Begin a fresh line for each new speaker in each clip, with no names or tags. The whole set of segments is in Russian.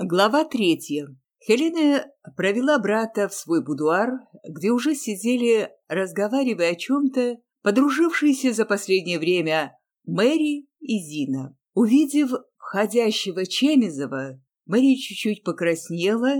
Глава третья. Хелена провела брата в свой будуар, где уже сидели, разговаривая о чем-то, подружившиеся за последнее время Мэри и Зина. Увидев входящего Чемизова, Мэри чуть-чуть покраснела,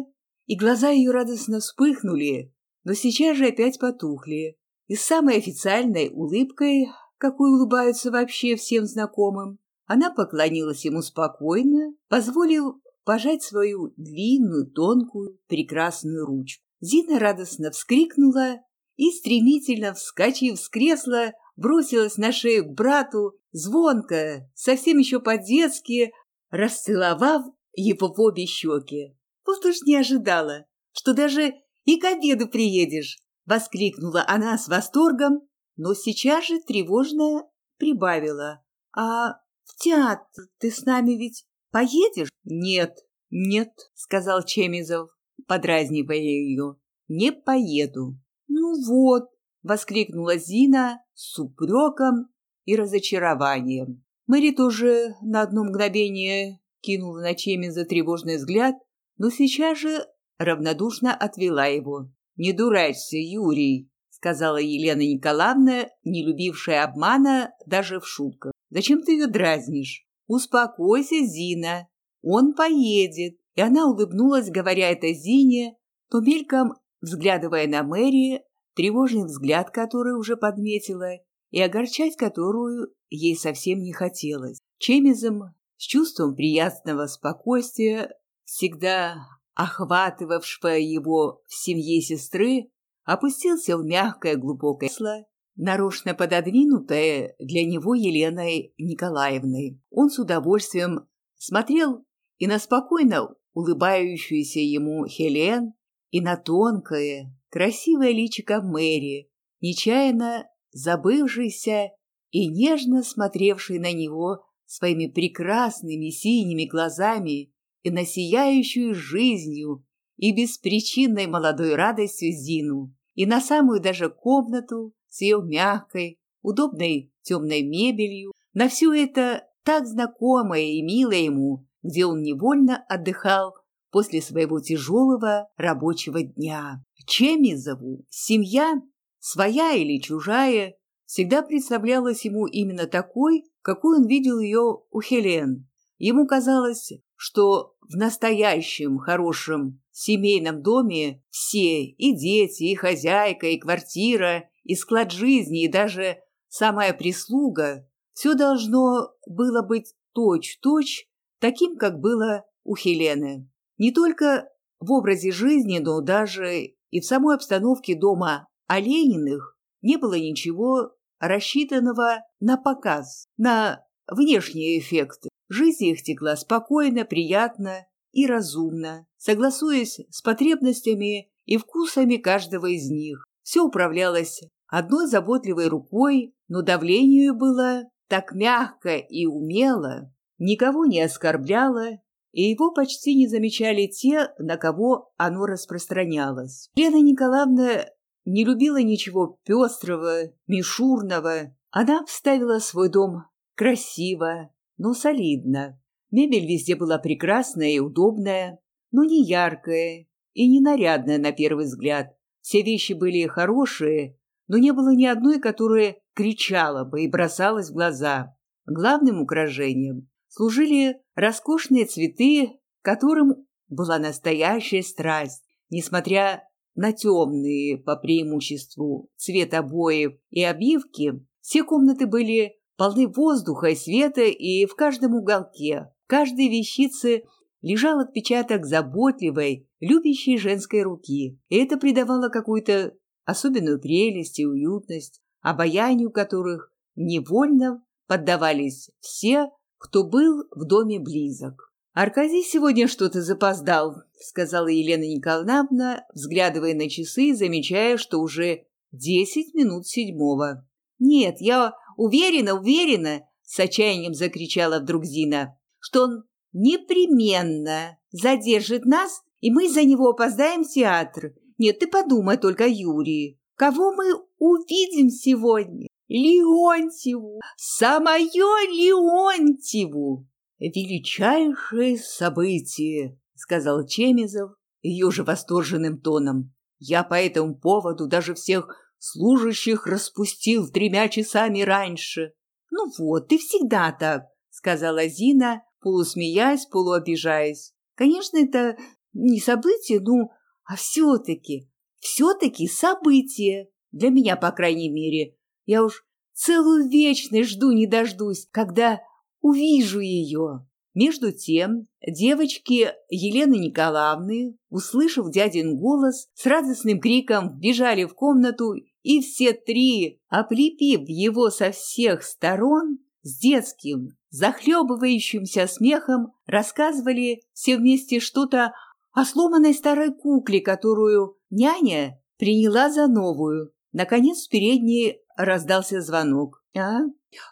и глаза ее радостно вспыхнули, но сейчас же опять потухли. И с самой официальной улыбкой, какой улыбаются вообще всем знакомым, она поклонилась ему спокойно, позволив пожать свою длинную, тонкую, прекрасную ручку. Зина радостно вскрикнула и, стремительно вскочив с кресла, бросилась на шею к брату, звонко, совсем еще по-детски, расцеловав его в обе щеки. «Вот уж не ожидала, что даже и к обеду приедешь!» — воскликнула она с восторгом, но сейчас же тревожно прибавила. «А в театр ты с нами ведь Поедешь? Нет, нет, сказал Чемизов, подразнивая ее. Не поеду. Ну вот, воскликнула Зина с упреком и разочарованием. Мэри тоже на одно мгновение кинула на Чемиза тревожный взгляд, но сейчас же равнодушно отвела его. «Не дурачься, Юрий», — сказала Елена Николаевна, не любившая обмана даже в шутках. «Зачем ты ее дразнишь? «Успокойся, Зина, он поедет». И она улыбнулась, говоря это Зине, то мельком взглядывая на Мэри, тревожный взгляд, который уже подметила, и огорчать которую ей совсем не хотелось. Чемизом, с чувством приятного спокойствия, всегда охватывавшего его в семье сестры, опустился в мягкое глубокое кресло нарочно пододвинутая для него Еленой Николаевной. Он с удовольствием смотрел и на спокойно улыбающуюся ему Хелен, и на тонкое, красивое личико Мэри, нечаянно забывшийся и нежно смотревший на него своими прекрасными синими глазами и на сияющую жизнью и беспричинной молодой радостью Зину, и на самую даже комнату, с ее мягкой, удобной темной мебелью, на все это так знакомое и милое ему, где он невольно отдыхал после своего тяжелого рабочего дня. Чемизову семья, своя или чужая, всегда представлялась ему именно такой, какой он видел ее у Хелен. Ему казалось, что в настоящем хорошем семейном доме все, и дети, и хозяйка, и квартира, и склад жизни, и даже самая прислуга, все должно было быть точь-точь таким, как было у Хелены. Не только в образе жизни, но даже и в самой обстановке дома Олениных не было ничего рассчитанного на показ, на внешние эффекты. Жизнь их текла спокойно, приятно и разумно, согласуясь с потребностями и вкусами каждого из них. Все управлялось одной заботливой рукой, но давлению было так мягко и умело, никого не оскорбляло, и его почти не замечали те, на кого оно распространялось. Лена Николаевна не любила ничего пестрого, мишурного. Она вставила свой дом красиво, но солидно. Мебель везде была прекрасная и удобная, но не яркая и не нарядная на первый взгляд. Все вещи были хорошие, но не было ни одной, которая кричала бы и бросалась в глаза. Главным украшением служили роскошные цветы, которым была настоящая страсть, несмотря на темные, по преимуществу, цвет обоев и обивки, все комнаты были полны воздуха и света, и в каждом уголке, в каждой вещице лежал отпечаток заботливой, любящей женской руки, и это придавало какую-то особенную прелесть и уютность, обаянию которых невольно поддавались все, кто был в доме близок. «Аркадий сегодня что-то запоздал», — сказала Елена Николаевна, взглядывая на часы и замечая, что уже десять минут седьмого. «Нет, я уверена, уверена!» — с отчаянием закричала вдруг Зина, что он непременно задержит нас, и мы за него опоздаем в театр. Нет, ты подумай только, Юрий, кого мы увидим сегодня? Леонтьеву, самое Леонтьеву. Величайшее событие, сказал Чемизов ее же восторженным тоном. «Я по этому поводу даже всех служащих распустил тремя часами раньше». «Ну вот, ты всегда так», — сказала Зина, полусмеясь, полуобижаясь. «Конечно, это не событие, ну, а все-таки, все-таки событие. Для меня, по крайней мере. Я уж целую вечность жду не дождусь, когда увижу ее». Между тем девочки Елены Николаевны, услышав дядин голос, с радостным криком бежали в комнату, и все три, оплепив его со всех сторон, с детским, захлебывающимся смехом, рассказывали все вместе что-то о сломанной старой кукле, которую няня приняла за новую. Наконец в передней раздался звонок. «А?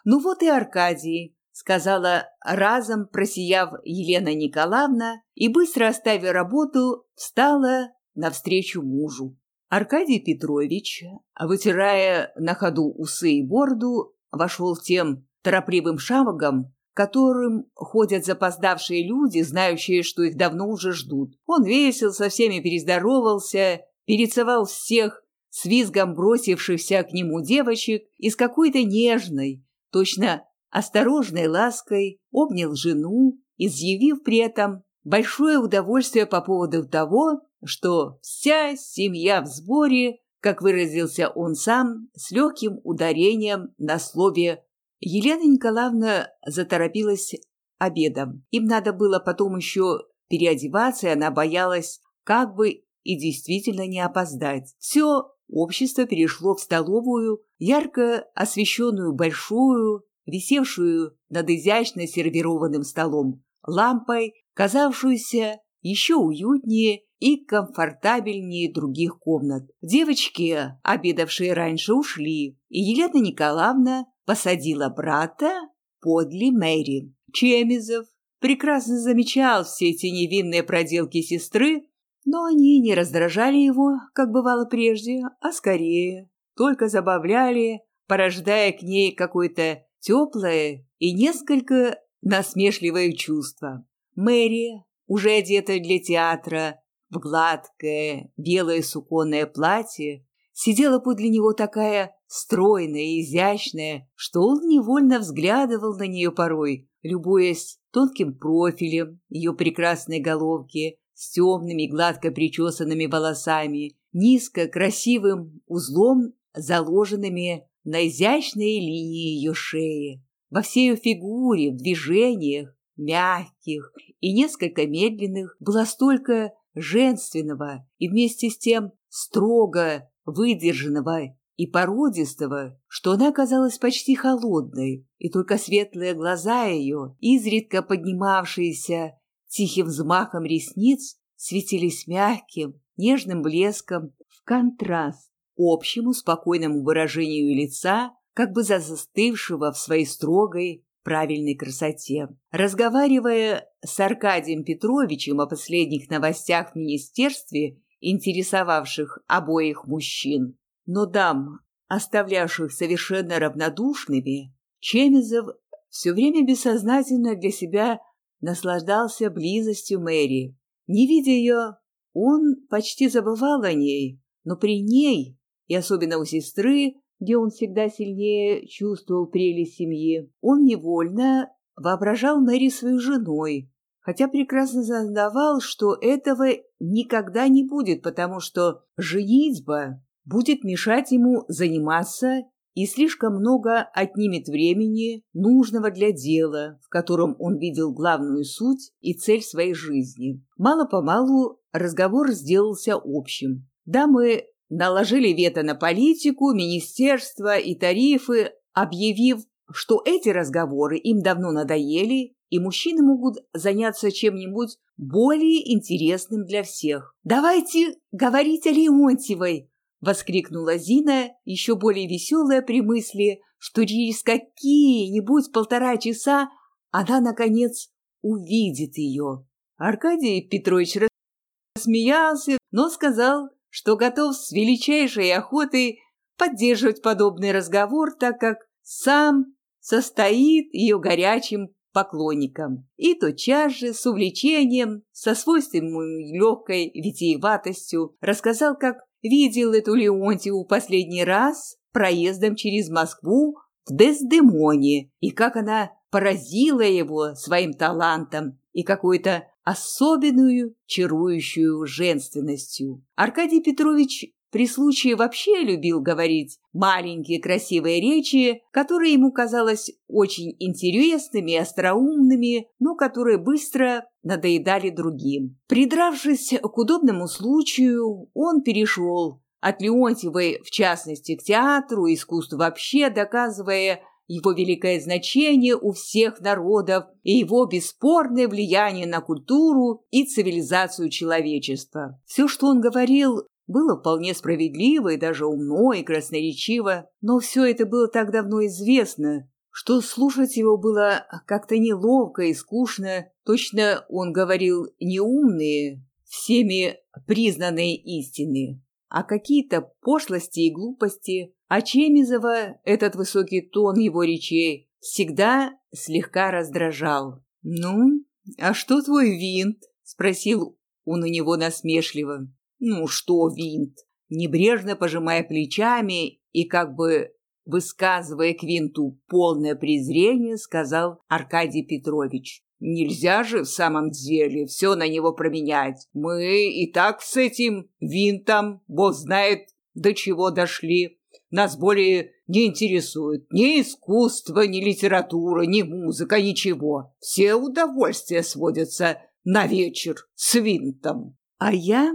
Ну вот и Аркадий сказала разом, просияв Елена Николаевна, и, быстро оставив работу, встала навстречу мужу. Аркадий Петрович, вытирая на ходу усы и борду, вошел тем торопливым шагом, которым ходят запоздавшие люди, знающие, что их давно уже ждут. Он весел, со всеми перездоровался, перецевал всех с визгом бросившихся к нему девочек и с какой-то нежной, точно осторожной лаской обнял жену, изъявив при этом большое удовольствие по поводу того, что вся семья в сборе, как выразился он сам, с легким ударением на слове Елена Николаевна заторопилась обедом. Им надо было потом еще переодеваться, и она боялась, как бы и действительно не опоздать. Все общество перешло в столовую, ярко освещенную большую, висевшую над изящно сервированным столом, лампой, казавшуюся еще уютнее и комфортабельнее других комнат. Девочки, обедавшие раньше, ушли, и Елена Николаевна посадила брата подле Мэри. Чемизов прекрасно замечал все эти невинные проделки сестры, но они не раздражали его, как бывало прежде, а скорее, только забавляли, порождая к ней какой-то теплое и несколько насмешливое чувство. Мэри, уже одетая для театра, в гладкое белое суконное платье, сидела подле него такая стройная и изящная, что он невольно взглядывал на нее порой, любуясь тонким профилем ее прекрасной головки с темными гладко причесанными волосами, низко красивым узлом, заложенными на изящной линии ее шеи, во всей ее фигуре, в движениях, мягких и несколько медленных, было столько женственного и вместе с тем строго выдержанного и породистого, что она казалась почти холодной, и только светлые глаза ее, изредка поднимавшиеся тихим взмахом ресниц, светились мягким, нежным блеском в контраст общему спокойному выражению лица, как бы застывшего в своей строгой, правильной красоте. Разговаривая с Аркадием Петровичем о последних новостях в министерстве, интересовавших обоих мужчин, но дам, оставлявших совершенно равнодушными, Чемизов все время бессознательно для себя наслаждался близостью Мэри. Не видя ее, он почти забывал о ней, но при ней и особенно у сестры, где он всегда сильнее чувствовал прелесть семьи, он невольно воображал Мэри своей женой, хотя прекрасно сознавал, что этого никогда не будет, потому что женитьба будет мешать ему заниматься и слишком много отнимет времени, нужного для дела, в котором он видел главную суть и цель своей жизни. Мало-помалу разговор сделался общим. Дамы наложили вето на политику, министерство и тарифы, объявив, что эти разговоры им давно надоели, и мужчины могут заняться чем-нибудь более интересным для всех. «Давайте говорить о Леонтьевой!» — воскликнула Зина, еще более веселая при мысли, что через какие-нибудь полтора часа она, наконец, увидит ее. Аркадий Петрович рассмеялся, но сказал, что готов с величайшей охотой поддерживать подобный разговор, так как сам состоит ее горячим поклонникам. И тотчас же, с увлечением, со свойственной легкой витиеватостью, рассказал, как видел эту Леонтию последний раз проездом через Москву в Дездемоне, и как она поразила его своим талантом и какой-то особенную чарующую женственностью. Аркадий Петрович при случае вообще любил говорить маленькие красивые речи, которые ему казалось очень интересными и остроумными, но которые быстро надоедали другим. Придравшись к удобному случаю, он перешел от Леонтьевой, в частности, к театру, искусству вообще, доказывая его великое значение у всех народов и его бесспорное влияние на культуру и цивилизацию человечества. Все, что он говорил, было вполне справедливо и даже умно и красноречиво, но все это было так давно известно, что слушать его было как-то неловко и скучно. Точно он говорил неумные, всеми признанные истины, а какие-то пошлости и глупости. А Чемизова этот высокий тон его речей всегда слегка раздражал. «Ну, а что твой винт?» — спросил он у него насмешливо. «Ну что, винт?» Небрежно пожимая плечами и как бы высказывая Квинту полное презрение, сказал Аркадий Петрович. Нельзя же в самом деле все на него променять. Мы и так с этим винтом, бог знает, до чего дошли. Нас более не интересует ни искусство, ни литература, ни музыка, ничего. Все удовольствия сводятся на вечер с винтом. А я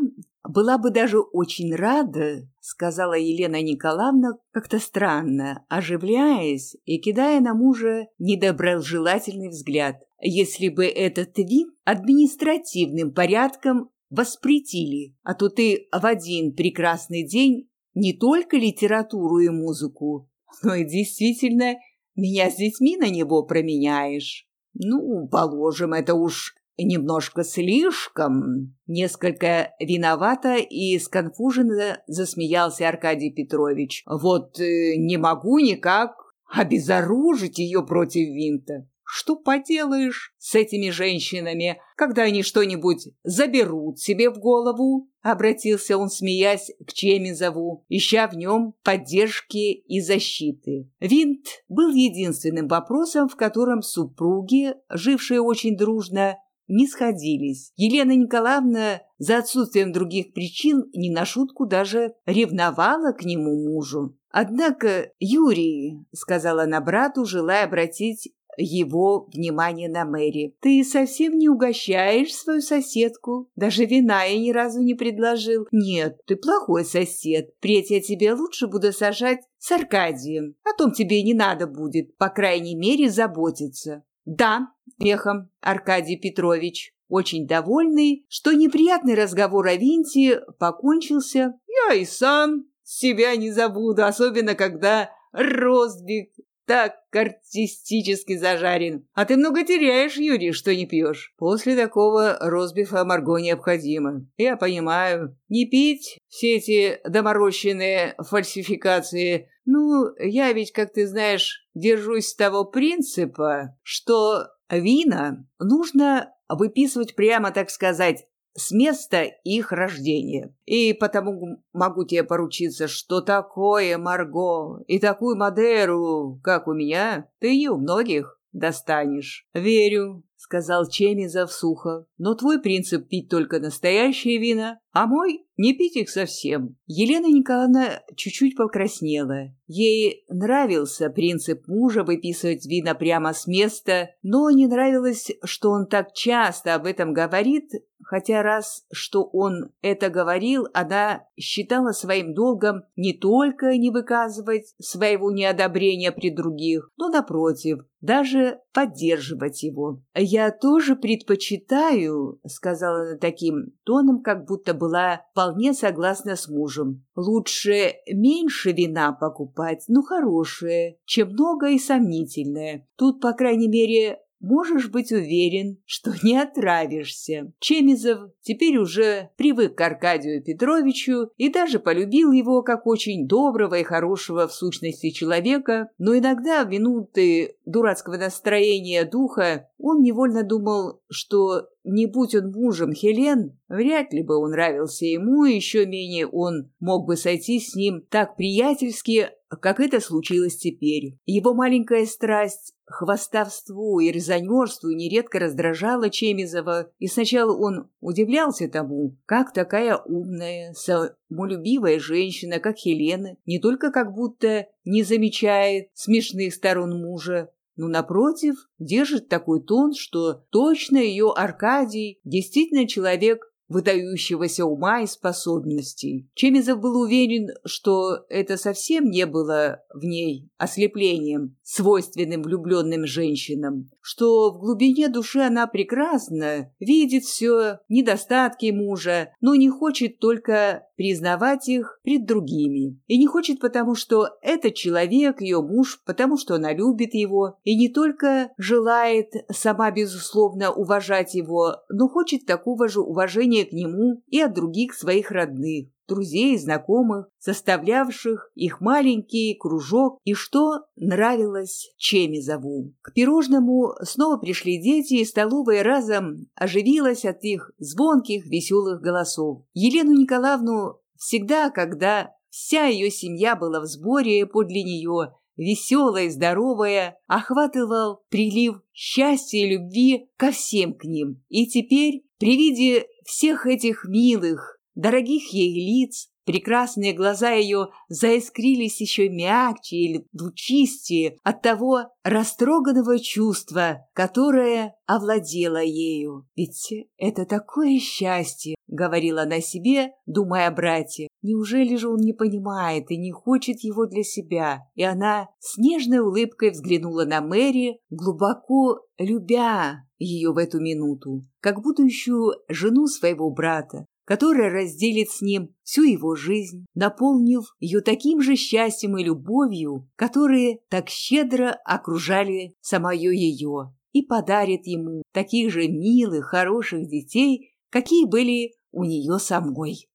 была бы даже очень рада, сказала Елена Николаевна как-то странно, оживляясь и кидая на мужа недоброжелательный взгляд, если бы этот вид административным порядком воспретили, а то ты в один прекрасный день не только литературу и музыку, но и действительно меня с детьми на него променяешь. Ну, положим, это уж немножко слишком. Несколько виновато и сконфуженно засмеялся Аркадий Петрович. Вот э, не могу никак обезоружить ее против винта. Что поделаешь с этими женщинами, когда они что-нибудь заберут себе в голову? Обратился он, смеясь, к Чемизову, ища в нем поддержки и защиты. Винт был единственным вопросом, в котором супруги, жившие очень дружно, не сходились. Елена Николаевна за отсутствием других причин не на шутку даже ревновала к нему мужу. «Однако, Юрий», — сказала она брату, желая обратить его внимание на Мэри. «Ты совсем не угощаешь свою соседку? Даже вина я ни разу не предложил. Нет, ты плохой сосед. Впредь я тебе лучше буду сажать с Аркадием. О том тебе не надо будет, по крайней мере, заботиться». «Да», — эхом Аркадий Петрович, очень довольный, что неприятный разговор о Винте покончился. «Я и сам себя не забуду, особенно когда Ростбик так артистически зажарен. А ты много теряешь, Юрий, что не пьешь. После такого розбифа Марго необходимо. Я понимаю, не пить все эти доморощенные фальсификации. Ну, я ведь, как ты знаешь, держусь того принципа, что вина нужно выписывать прямо, так сказать, с места их рождения. И потому могу тебе поручиться, что такое Марго и такую Мадеру, как у меня, ты не у многих достанешь. Верю, сказал Чемизов сухо. Но твой принцип пить только настоящее вина, а мой не пить их совсем. Елена Николаевна чуть-чуть покраснела. Ей нравился принцип мужа выписывать вина прямо с места, но не нравилось, что он так часто об этом говорит, хотя раз, что он это говорил, она считала своим долгом не только не выказывать своего неодобрения при других, но, напротив, даже поддерживать его. «Я тоже предпочитаю», — сказала она таким тоном, как будто была вполне согласна с мужем. «Лучше меньше вина покупать, но хорошее, чем много и сомнительное. Тут, по крайней мере, можешь быть уверен, что не отравишься. Чемизов теперь уже привык к Аркадию Петровичу и даже полюбил его как очень доброго и хорошего в сущности человека, но иногда в минуты дурацкого настроения духа он невольно думал, что не будь он мужем Хелен, вряд ли бы он нравился ему, еще менее он мог бы сойти с ним так приятельски, как это случилось теперь. Его маленькая страсть хвастовству и резонерству нередко раздражала Чемизова, и сначала он удивлялся тому, как такая умная, самолюбивая женщина, как Хелена, не только как будто не замечает смешных сторон мужа, но, напротив, держит такой тон, что точно ее Аркадий действительно человек выдающегося ума и способностей. Чемизов был уверен, что это совсем не было в ней ослеплением, свойственным влюбленным женщинам, что в глубине души она прекрасна, видит все недостатки мужа, но не хочет только признавать их пред другими. И не хочет потому, что этот человек, ее муж, потому что она любит его, и не только желает сама безусловно уважать его, но хочет такого же уважения к нему и от других своих родных друзей и знакомых, составлявших их маленький кружок, и что нравилось Чемизову. К пирожному снова пришли дети, и столовая разом оживилась от их звонких, веселых голосов. Елену Николаевну всегда, когда вся ее семья была в сборе подле нее, веселая и здоровая, охватывал прилив счастья и любви ко всем к ним. И теперь, при виде всех этих милых, дорогих ей лиц, прекрасные глаза ее заискрились еще мягче или лучистее от того растроганного чувства, которое овладело ею. «Ведь это такое счастье!» — говорила она себе, думая о брате. «Неужели же он не понимает и не хочет его для себя?» И она с нежной улыбкой взглянула на Мэри, глубоко любя ее в эту минуту, как будущую жену своего брата, которая разделит с ним всю его жизнь, наполнив ее таким же счастьем и любовью, которые так щедро окружали самое ее, и подарит ему таких же милых, хороших детей, какие были у нее самой.